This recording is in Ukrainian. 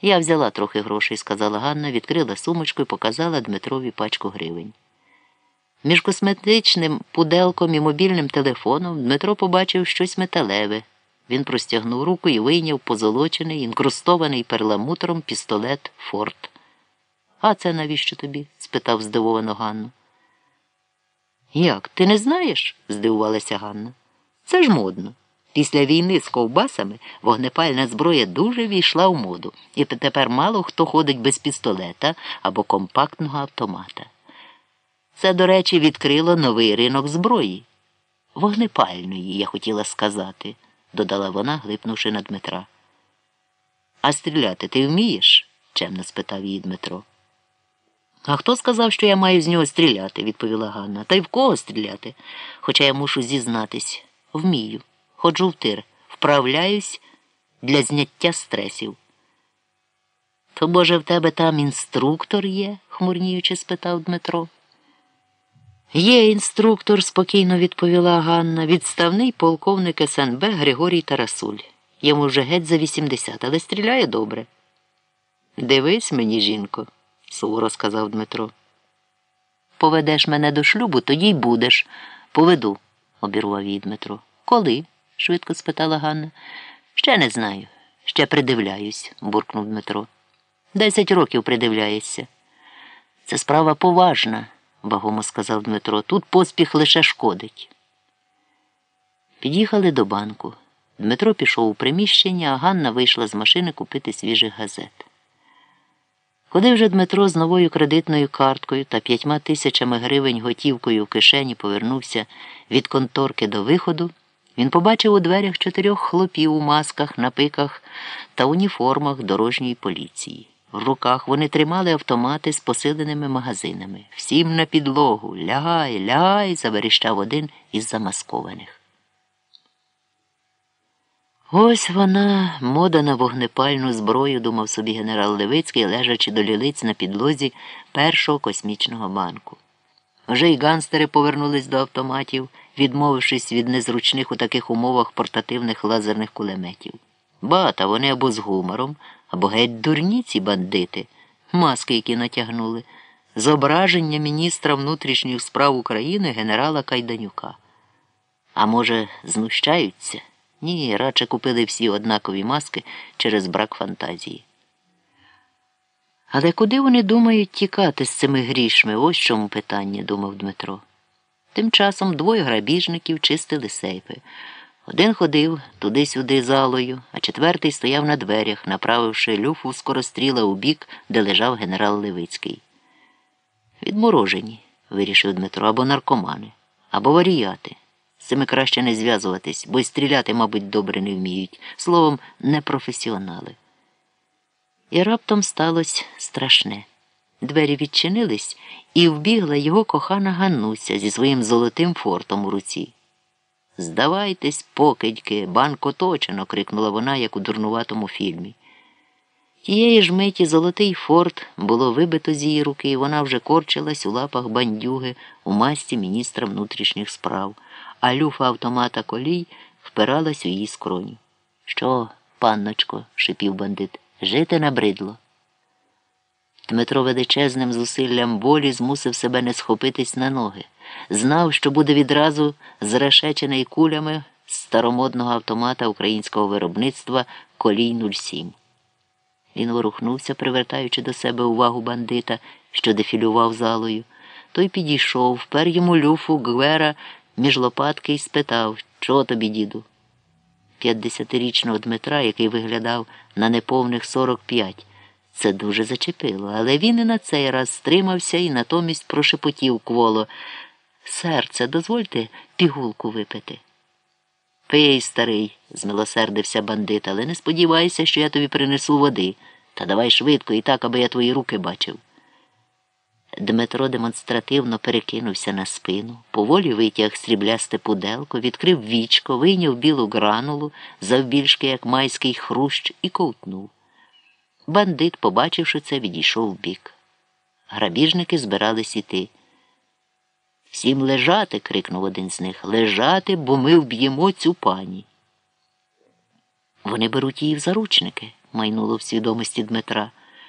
Я взяла трохи грошей, сказала Ганна, відкрила сумочку і показала Дмитрові пачку гривень. Між косметичним пуделком і мобільним телефоном Дмитро побачив щось металеве. Він простягнув руку і вийняв позолочений, інкрустований перламутром пістолет Форт. А це навіщо тобі? спитав здивовано Ганну. Як, ти не знаєш? здивувалася Ганна. Це ж модно. Після війни з ковбасами вогнепальна зброя дуже війшла в моду, і тепер мало хто ходить без пістолета або компактного автомата. Це, до речі, відкрило новий ринок зброї. Вогнепальної, я хотіла сказати, додала вона, глипнувши на Дмитра. А стріляти ти вмієш? чемно спитав її Дмитро. А хто сказав, що я маю з нього стріляти, відповіла Ганна. Та й в кого стріляти? Хоча я мушу зізнатись, вмію. Ходжу в тир, вправляюсь для зняття стресів. То, може, в тебе там інструктор є? хмурніючи спитав Дмитро. Є інструктор, спокійно відповіла Ганна, відставний полковник СНБ Григорій Тарасуль. Йому вже геть за 80, але стріляє добре. Дивись мені, жінко, суворо сказав Дмитро. Поведеш мене до шлюбу, тоді й будеш. Поведу, обірвав її Дмитро. Коли? Швидко спитала Ганна. Ще не знаю. Ще придивляюсь, буркнув Дмитро. Десять років придивляєшся. Це справа поважна, вагомо сказав Дмитро. Тут поспіх лише шкодить. Під'їхали до банку. Дмитро пішов у приміщення, а Ганна вийшла з машини купити свіжих газет. Коли вже Дмитро з новою кредитною карткою та п'ятьма тисячами гривень готівкою в кишені повернувся від конторки до виходу, він побачив у дверях чотирьох хлопів у масках, на пиках та уніформах дорожньої поліції. В руках вони тримали автомати з посиленими магазинами. Всім на підлогу. Лягай, лягай, заверіщав один із замаскованих. Ось вона, мода на вогнепальну зброю, думав собі генерал Левицький, лежачи до лілиць на підлозі першого космічного банку. Вже й ганстери повернулись до автоматів, відмовившись від незручних у таких умовах портативних лазерних кулеметів. Ба, та вони або з гумором, або геть дурні ці бандити, маски, які натягнули, зображення міністра внутрішніх справ України генерала Кайданюка. А може, знущаються? Ні, радше купили всі однакові маски через брак фантазії. Але куди вони думають тікати з цими грішми? Ось чому питання, думав Дмитро. Тим часом двоє грабіжників чистили сейфи. Один ходив туди-сюди залою, а четвертий стояв на дверях, направивши люфу скоростріла у бік, де лежав генерал Левицький. Відморожені, вирішив Дмитро, або наркомани, або варіяти. З цими краще не зв'язуватись, бо й стріляти, мабуть, добре не вміють. Словом, непрофесіонали. І раптом сталося страшне. Двері відчинились, і вбігла його кохана Ганнуся зі своїм золотим фортом у руці. Здавайтесь, покидьки, банк оточено, крикнула вона, як у дурнуватому фільмі. Тієї ж миті золотий форт було вибито з її руки, і вона вже корчилась у лапах бандюги у масті міністра внутрішніх справ, а люфа автомата колій впиралась у її скроню. Що, панночко, шипів бандит, жити набридло. Дмитро величезним зусиллям волі змусив себе не схопитись на ноги. Знав, що буде відразу зрешечений кулями старомодного автомата українського виробництва Колій 07. Він ворухнувся, привертаючи до себе увагу бандита, що дефілював залою. Той підійшов, впер йому люфу Гвера між лопатки і спитав, чого тобі, діду? П'ятдесятирічного Дмитра, який виглядав на неповних сорок п'ять. Це дуже зачепило, але він і на цей раз стримався і натомість прошепотів кволо. Серце, дозвольте пігулку випити. Пий, старий, змилосердився бандит, але не сподівайся, що я тобі принесу води. Та давай швидко і так, аби я твої руки бачив. Дмитро демонстративно перекинувся на спину, поволі витяг сріблясте пуделко, відкрив вічко, вийняв білу гранулу, завбільшки, як майський хрущ, і ковтнув. Бандит, побачивши це, відійшов вбік. Грабіжники збирались іти. Всім лежати, крикнув один з них. Лежати, бо ми вб'ємо цю пані. Вони беруть її в заручники. майнуло в свідомості Дмитра.